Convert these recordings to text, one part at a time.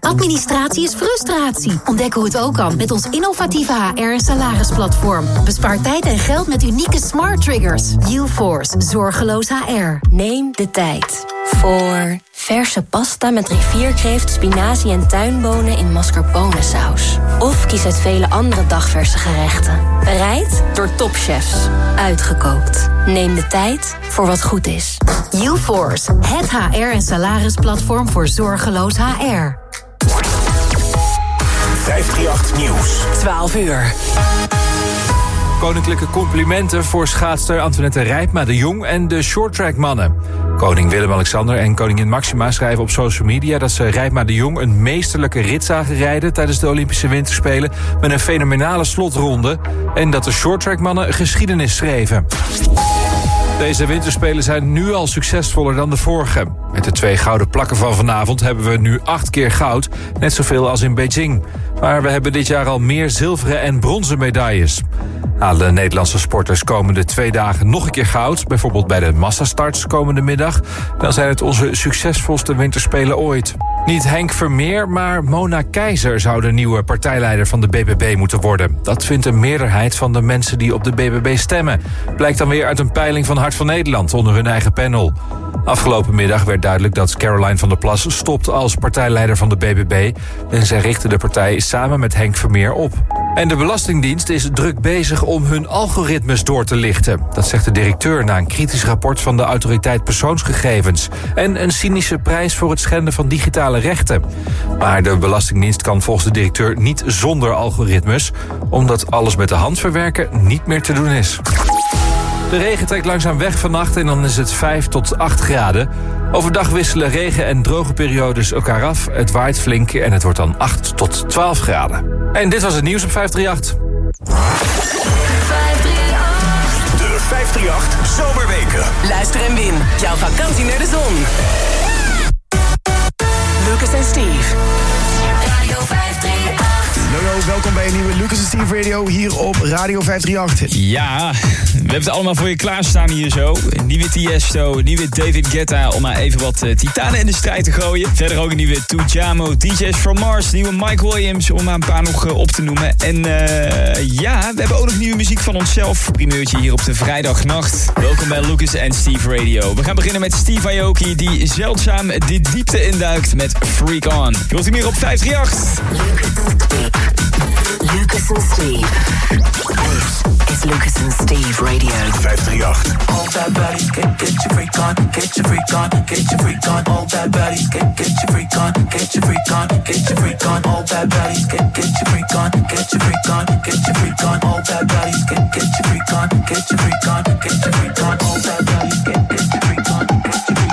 Administratie is frustratie. Ontdek hoe het ook kan met ons innovatieve HR- en salarisplatform. Bespaar tijd en geld met unieke smart triggers. UForce, zorgeloos HR. Neem de tijd voor verse pasta met rivierkreeft, spinazie en tuinbonen in mascarpone-saus. Of kies uit vele andere dagverse gerechten. Bereid door topchefs. Uitgekookt. Neem de tijd voor wat goed is. UForce, het HR- en salarisplatform voor zorgeloos HR. 538 Nieuws. 12 uur. Koninklijke complimenten voor schaatster Antoinette Rijpma de Jong en de shorttrackmannen. Koning Willem-Alexander en koningin Maxima schrijven op social media... dat ze Rijpma de Jong een meesterlijke rit zagen rijden... tijdens de Olympische Winterspelen met een fenomenale slotronde... en dat de shorttrackmannen geschiedenis schreven. Deze winterspelen zijn nu al succesvoller dan de vorige. Met de twee gouden plakken van vanavond hebben we nu acht keer goud. Net zoveel als in Beijing. Maar we hebben dit jaar al meer zilveren en bronzen medailles. Halen Nederlandse sporters komende twee dagen nog een keer goud... bijvoorbeeld bij de massastarts komende middag... dan zijn het onze succesvolste winterspelen ooit. Niet Henk Vermeer, maar Mona Keizer zou de nieuwe partijleider van de BBB moeten worden. Dat vindt een meerderheid van de mensen die op de BBB stemmen. Blijkt dan weer uit een peiling van Hart van Nederland onder hun eigen panel. Afgelopen middag werd duidelijk dat Caroline van der Plas stopt als partijleider van de BBB. En zij richtte de partij samen met Henk Vermeer op. En de Belastingdienst is druk bezig om hun algoritmes door te lichten. Dat zegt de directeur na een kritisch rapport van de autoriteit persoonsgegevens. En een cynische prijs voor het schenden van digitale rechten. Maar de Belastingdienst kan volgens de directeur niet zonder algoritmes... omdat alles met de hand verwerken niet meer te doen is. De regen trekt langzaam weg vannacht en dan is het 5 tot 8 graden. Overdag wisselen regen- en droge periodes elkaar af. Het waait flink en het wordt dan 8 tot 12 graden. En dit was het nieuws op 538. De 538 Zomerweken. Luister en win. Jouw vakantie naar de zon. Lucas en Steve. Radio 538. Welkom bij een nieuwe Lucas en Steve Radio hier op Radio 538. Ja, we hebben het allemaal voor je klaarstaan hier zo. Een nieuwe Tiesto, een nieuwe David Guetta om maar even wat uh, titanen in de strijd te gooien. Verder ook een nieuwe Tujamo, DJ's from Mars, nieuwe Mike Williams om maar een paar nog uh, op te noemen. En uh, ja, we hebben ook nog nieuwe muziek van onszelf. Primeurtje hier op de vrijdagnacht. Welkom bij Lucas en Steve Radio. We gaan beginnen met Steve Aoki die zeldzaam de diepte induikt met Freak On. Je hoort hem hier op 538. Lucas and Steve. This is Lucas and Steve Radio. 538. All bad baddies, get, get your freak on, get your freak on, get your freak on. All bad baddies, get, get your freak on, get your freak on, get your freak on. All bad baddies, get, get your freak on, get your freak on, get your freak on. All bad baddies, get, get your freak on, get your freak on, get your freak on. All bad baddies, get, get your freak on, get your freak on,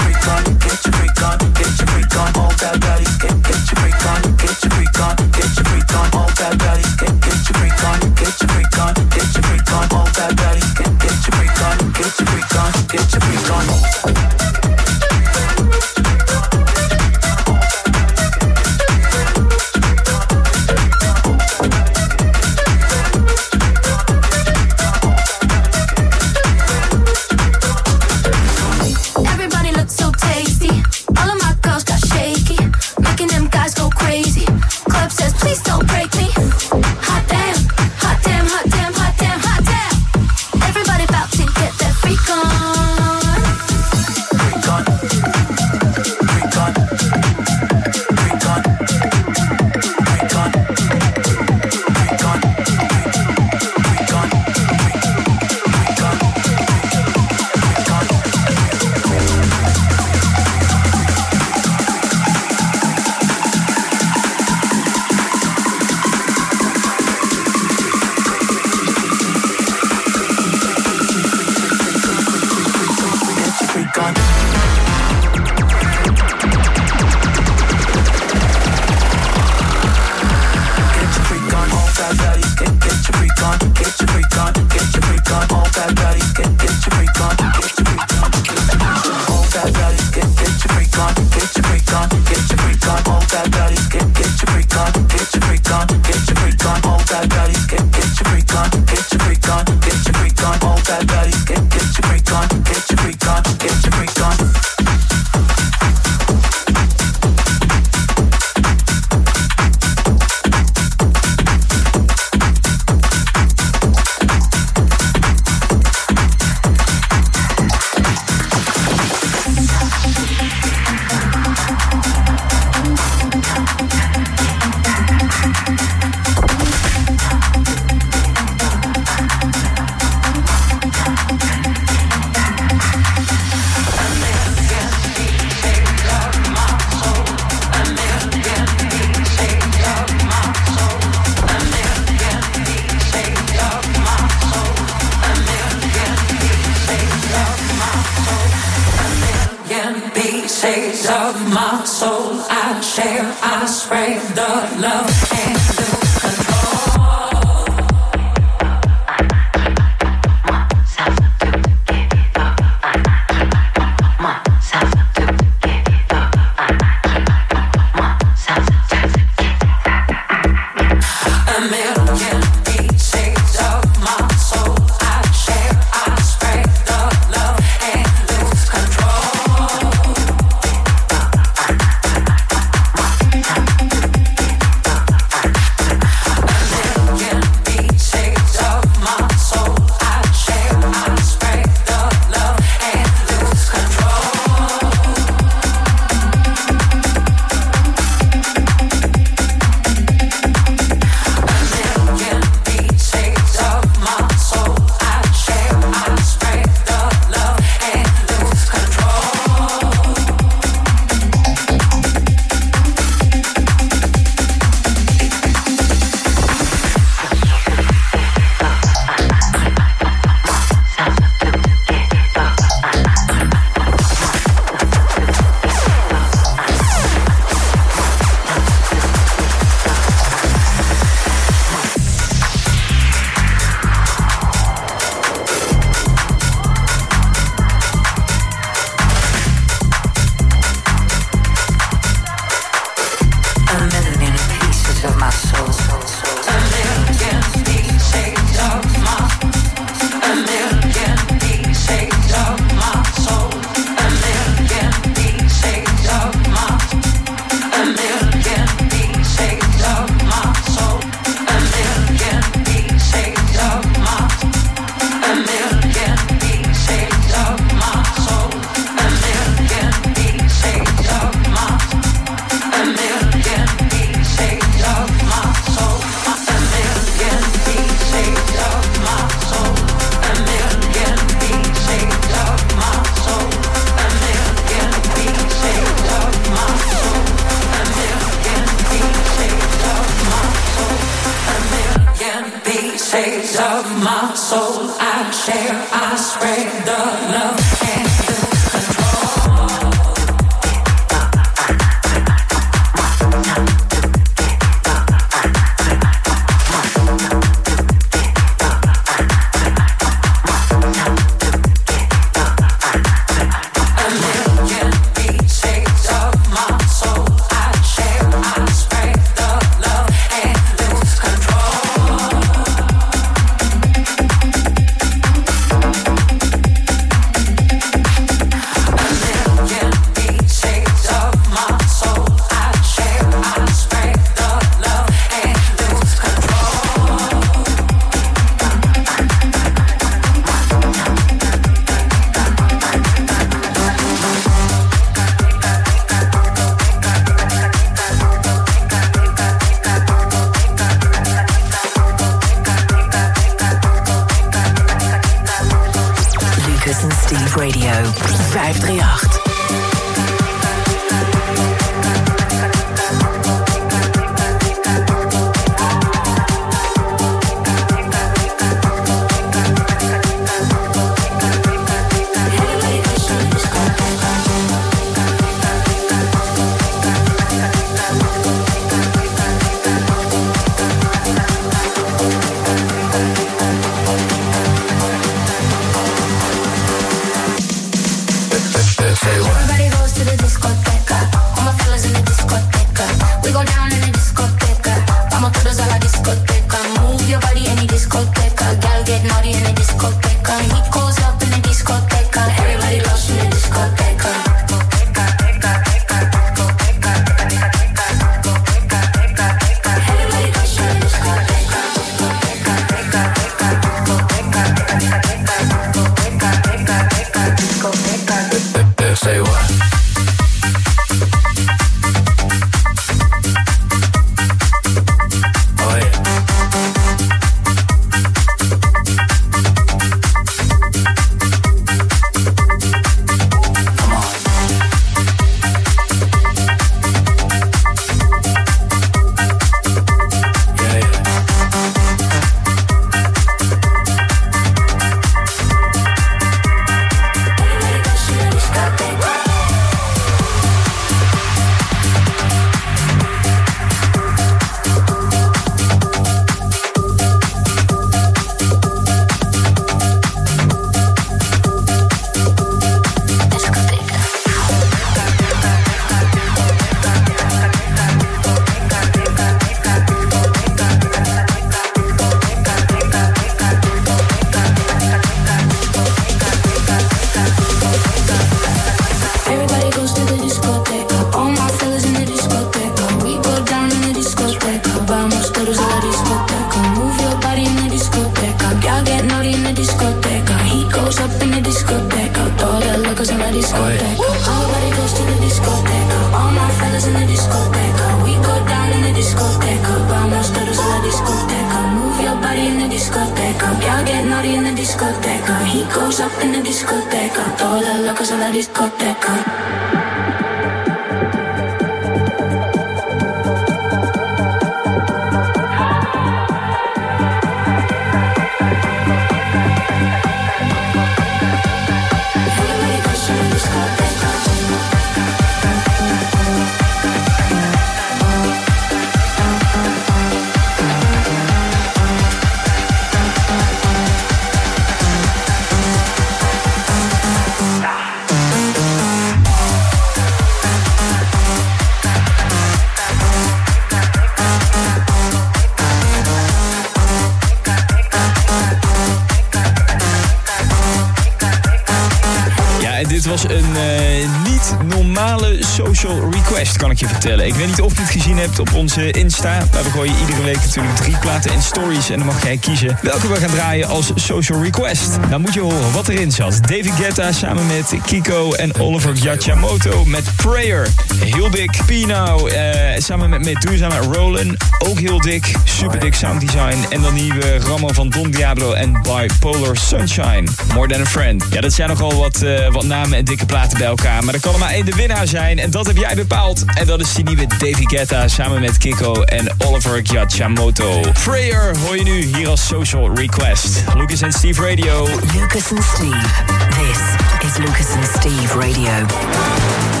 dit was een eh, niet normale social request, kan ik je vertellen. Ik weet niet of je het gezien hebt op onze Insta. Maar we gooien iedere week natuurlijk drie platen en stories. En dan mag jij kiezen welke we gaan draaien als social request. Dan moet je horen wat erin zat. David Guetta samen met Kiko en Oliver Giachamoto met Prayer. Heel dik. Pino eh, samen met Medusa met Roland. Ook heel dik. Super dik sound design. En dan nieuwe Rammo van Don Diablo en Bipolar Sunshine. More Than a Friend. Ja, dat zijn nogal wat, eh, wat namen en dikke platen bij elkaar. Maar er kan er maar één de winnaar zijn. En dat heb jij bepaald. En dat is die nieuwe David Guetta samen met Kiko en Oliver Giachamoto. Prayer hoor je nu hier als social request. Lucas en Steve Radio. Lucas and Steve. This is Lucas and Steve Radio.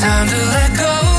Time to let go.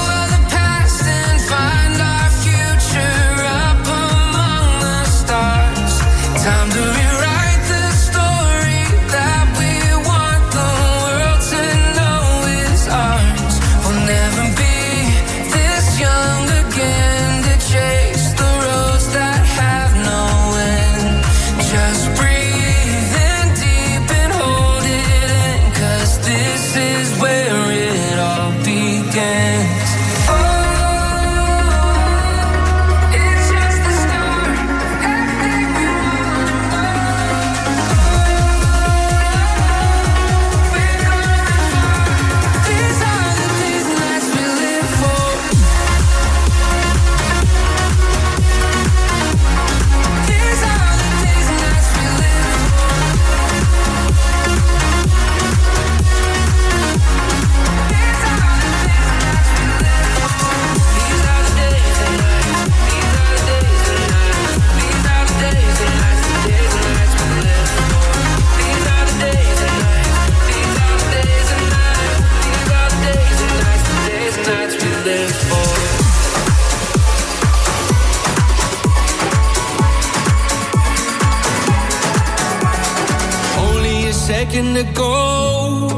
go.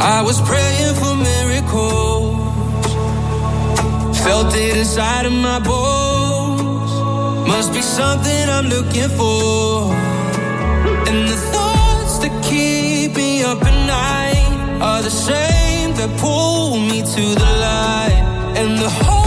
I was praying for miracles. Felt it inside of my bones. Must be something I'm looking for. And the thoughts that keep me up at night are the same that pull me to the light. And the hope.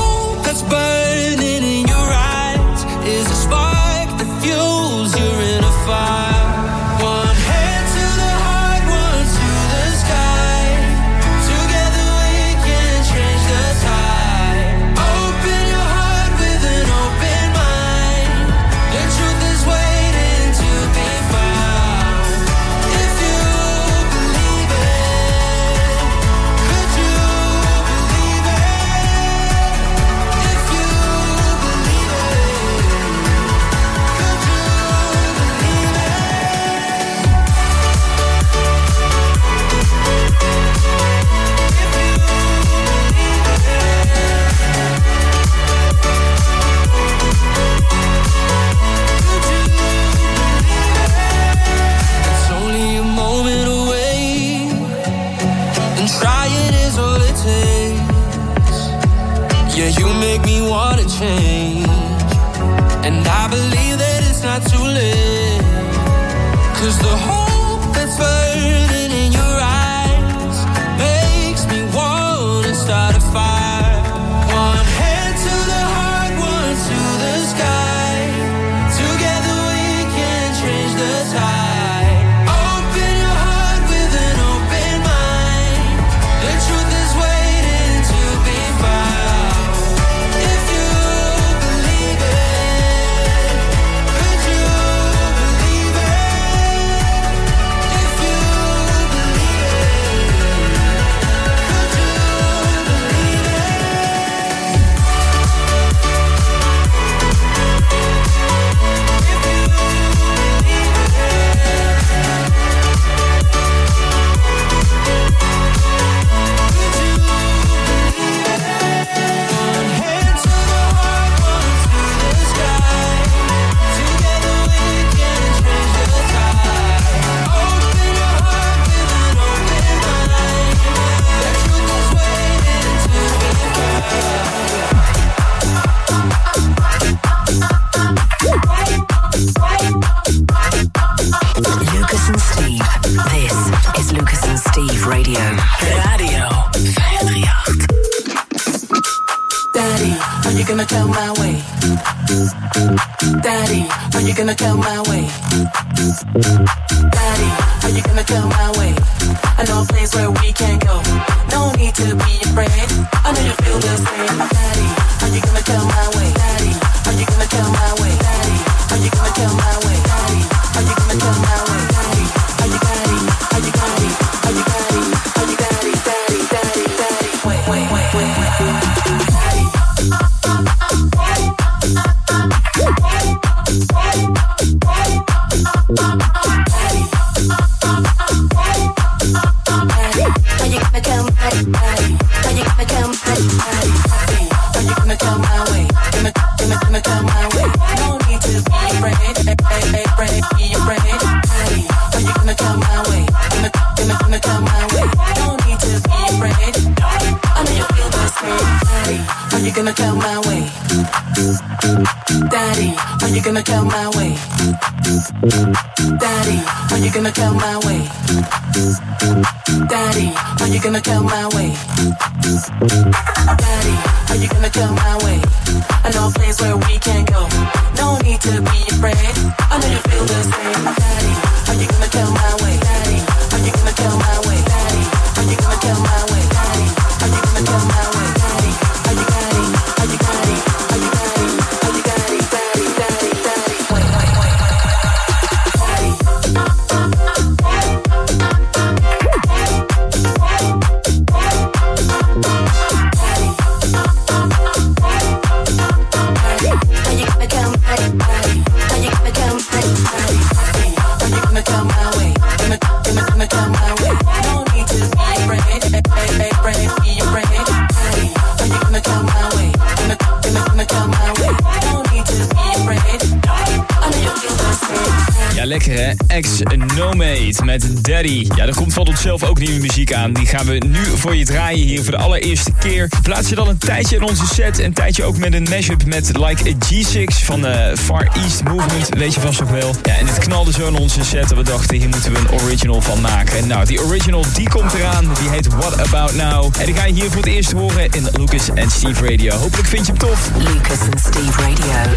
nieuwe muziek aan. Die gaan we nu voor je draaien hier voor de allereerste keer. Plaats je dan een tijdje in onze set. Een tijdje ook met een mashup met Like a G6 van de Far East Movement. Weet je vast nog wel. Ja, en het knalde zo in onze set. En we dachten, hier moeten we een original van maken. En nou, die original die komt eraan. Die heet What About Now. En die ga je hier voor het eerst horen in Lucas en Steve Radio. Hopelijk vind je hem tof. Lucas en Steve Radio.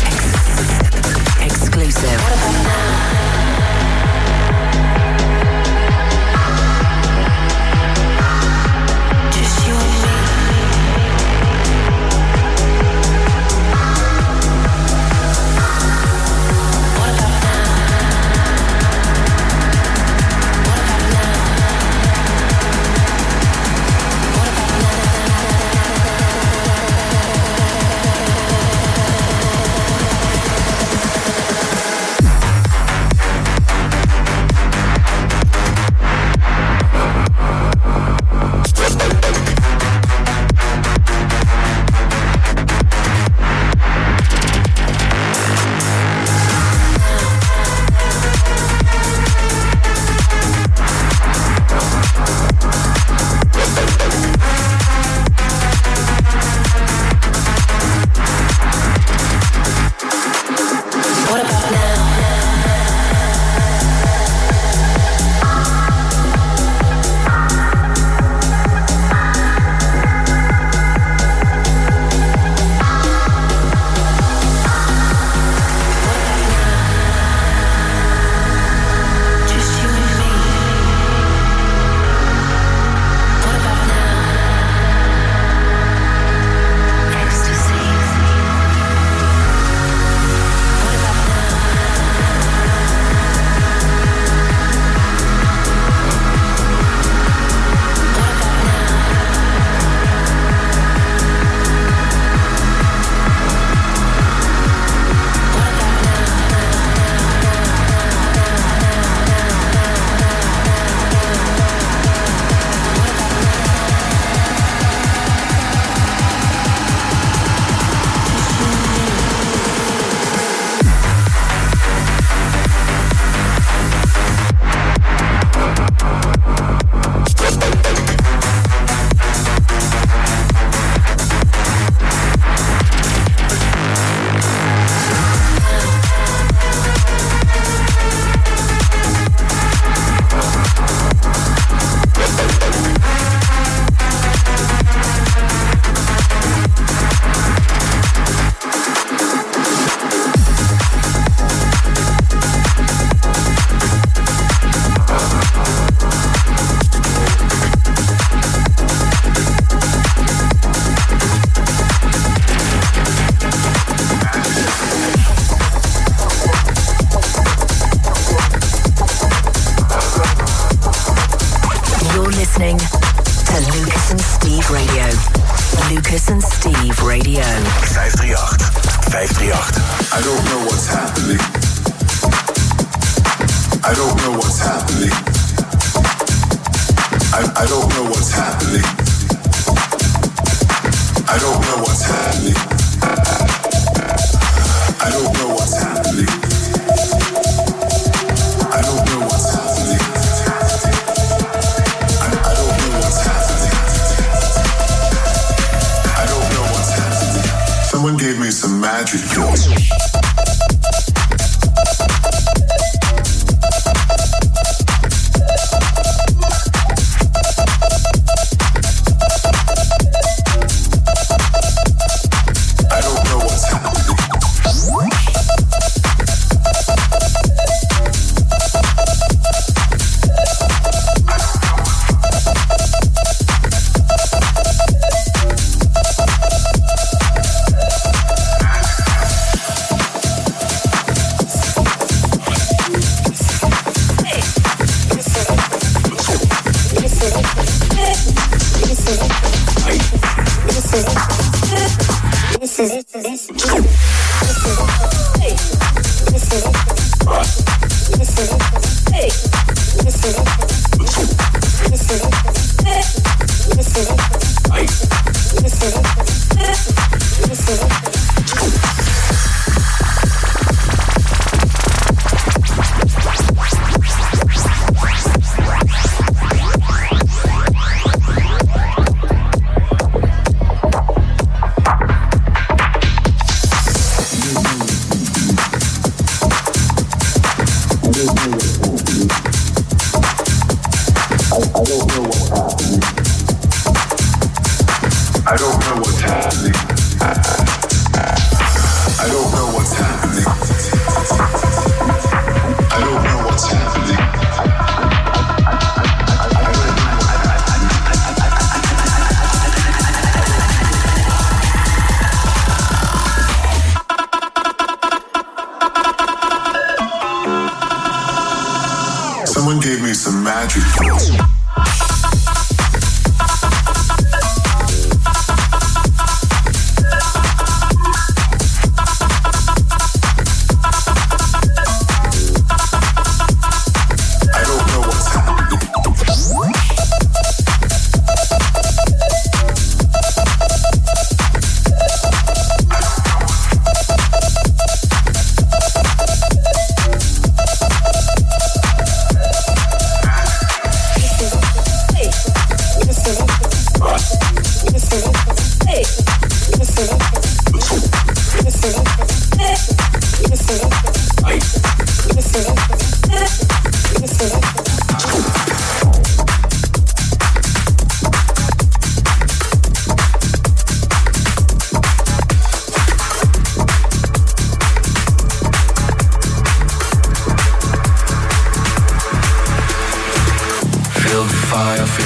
Exclusive. What about now?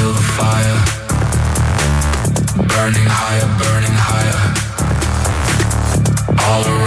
Feel the fire. Burning higher, burning higher. All around,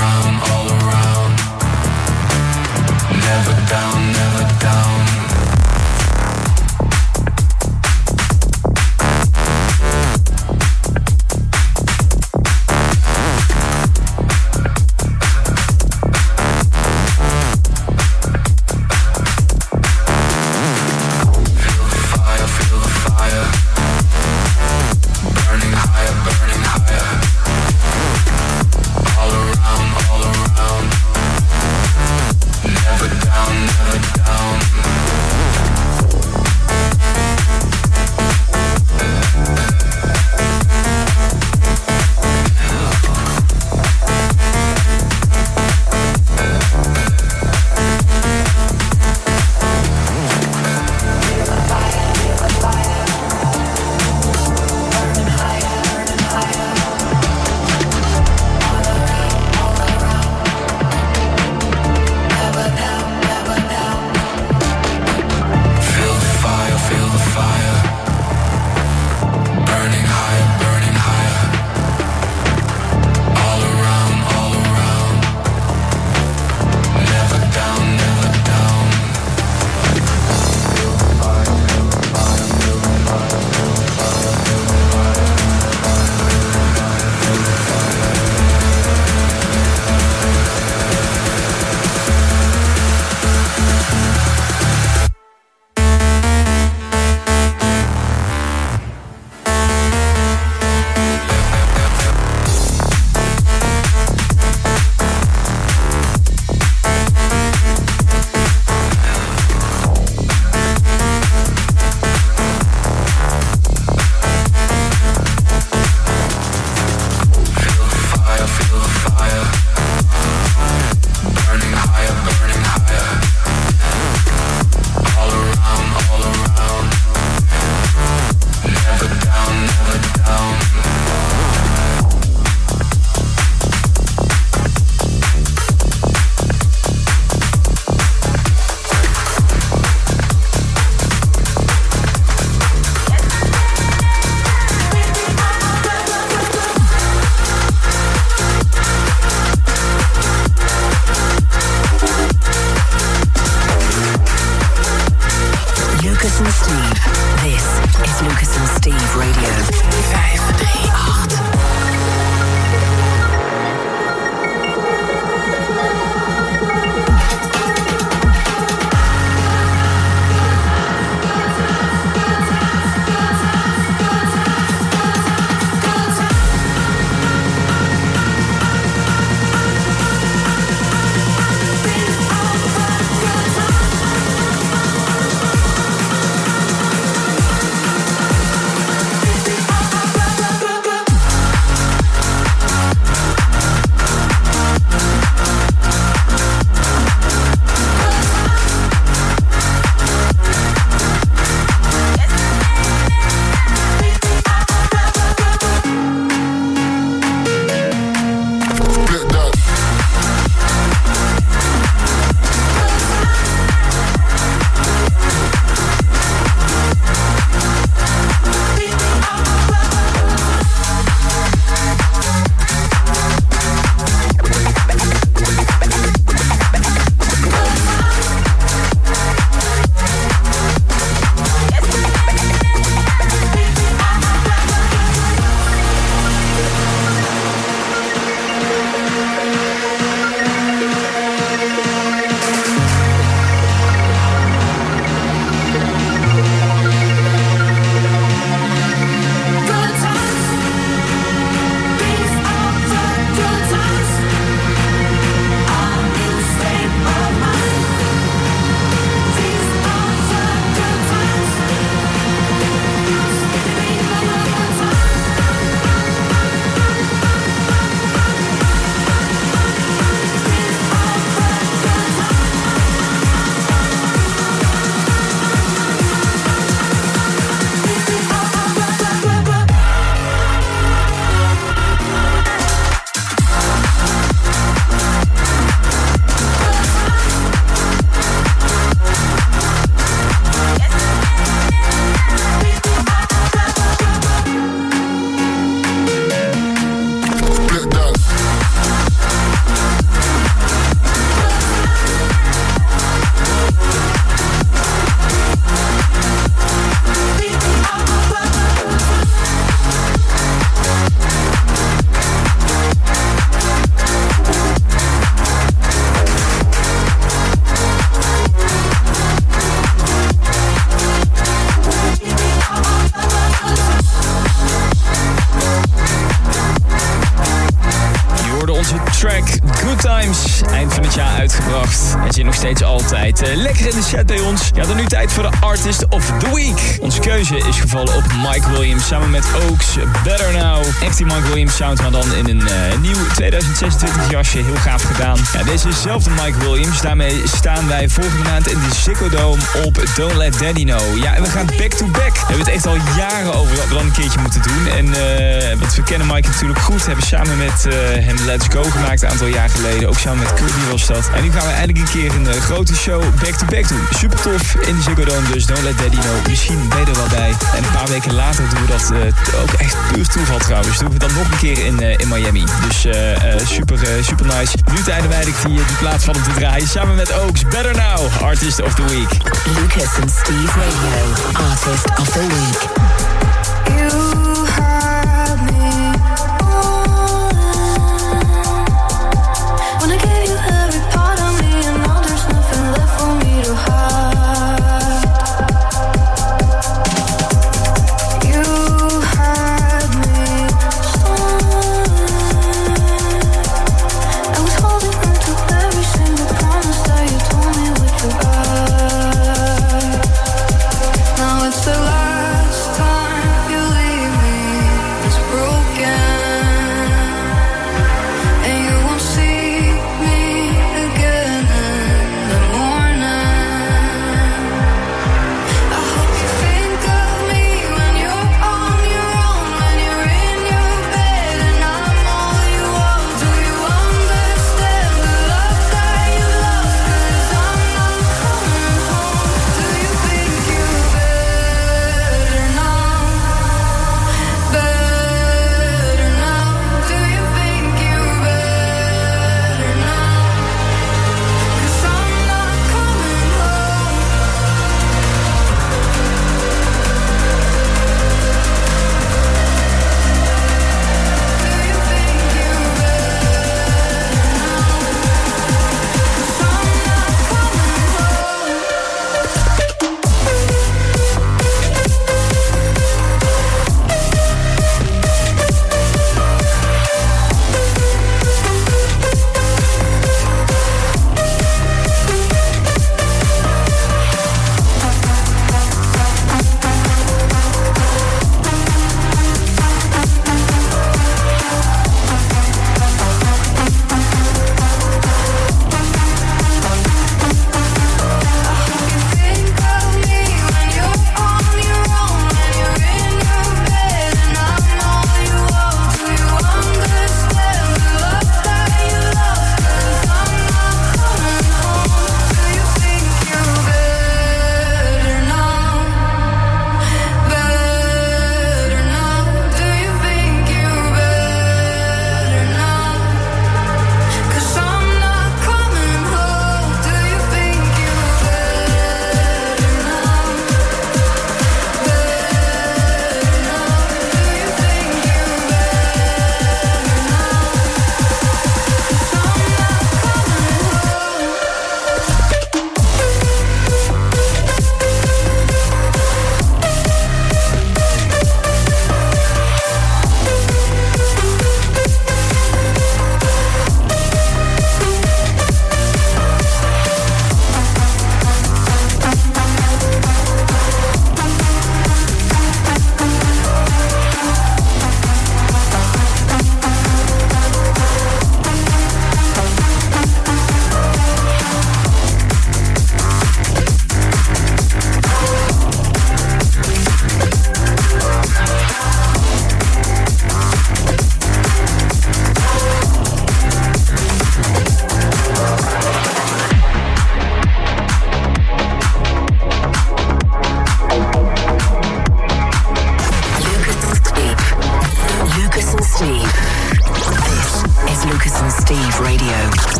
Good Times. Eind van het jaar uitgebracht. En zit nog steeds altijd eh, lekker in de set bij ons. Ja, dan nu tijd voor de Artist of the Week. Onze keuze is gevallen op Mike Williams samen met Oaks. Better Now. Echt die Mike Williams sound, maar dan in een eh, nieuw 2026 jasje. Heel gaaf gedaan. Ja, deze is zelf de Mike Williams. Daarmee staan wij volgende maand in de Ziggo Dome op Don't Let Daddy Know. Ja, en we gaan back-to-back. We hebben het echt al jaren over wat we dan een keertje moeten doen. En uh, want we kennen Mike natuurlijk goed. Hebben samen met hem Let's Go gemaakt een aantal jaar geleden. Ook samen met Kirby was dat. En nu gaan we eindelijk een keer een uh, grote show back-to-back doen. Super tof in de Ziggo Dome dus. Don't Let Daddy Know. Misschien ben je er wel bij. En een paar weken later doen we dat ook echt puur toeval trouwens. Doen we dan nog een keer in, in Miami. Dus super, super nice. Nu tijden wij die, die plaats van hem te draaien. Samen met Oaks. Better Now. Artist of the Week. Lucas and Steve Radio. Artist of the Week. You me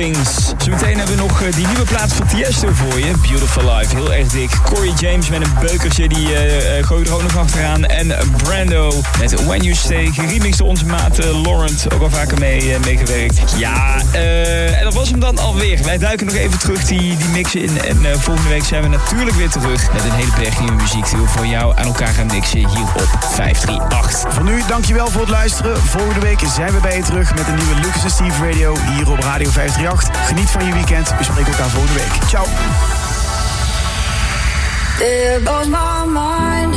Things. Zometeen hebben we nog eh, die nieuwe plaat van Tiesto voor je. Beautiful Life, heel erg dik. Corey James met een beukertje, die uh, uh, gooit er ook nog achteraan. En Brando met When You Stay, geremixed onze maat Laurent. Ook al vaker mee, meegewerkt. Ja, en dat was hem dan alweer. Wij duiken nog even terug die, die mix in. En volgende week zijn we natuurlijk weer terug met een hele berg muziek die we voor jou aan elkaar gaan mixen hier op 538. Voor nu, dankjewel voor het luisteren. Volgende week zijn we bij je terug met een nieuwe Lucas Steve Radio hier op Radio 538. Geniet van je weekend. We spreken elkaar volgende week. Ciao. There goes my mind.